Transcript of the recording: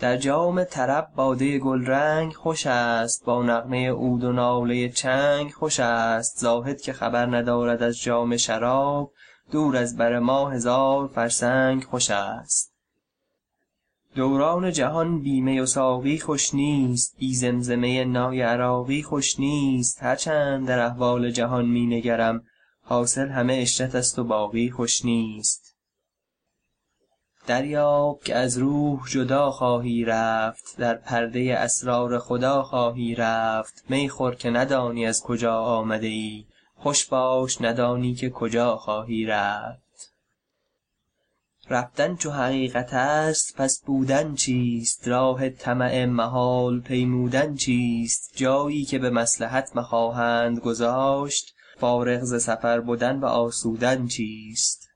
در جام طرب باده گلرنگ خوش است با نغمه عود و ناله چنگ خوش است. زاهد که خبر ندارد از جام شراب دور از بر ما هزار فرسنگ خوش است. دوران جهان بی می و ساقی خوش نیست بی زمزمه نای عراقی خوش نیست. هر چند در احوال جهان می نگرم حاصل همه عشرت است و باقی خوش نیست. دریاب که از روح جدا خواهی رفت در پرده اسرار خدا خواهی رفت. می خور که ندانی از کجا آمده ای خوش باش ندانی که کجا خواهی رفت. رفتن چو حقیقت است پس بودن چیست؟ راه طمع محال پیمودن چیست؟ جایی که به مصلحت نخواهند گذاشت فارغ ز سفر بدن و آسودن چیست؟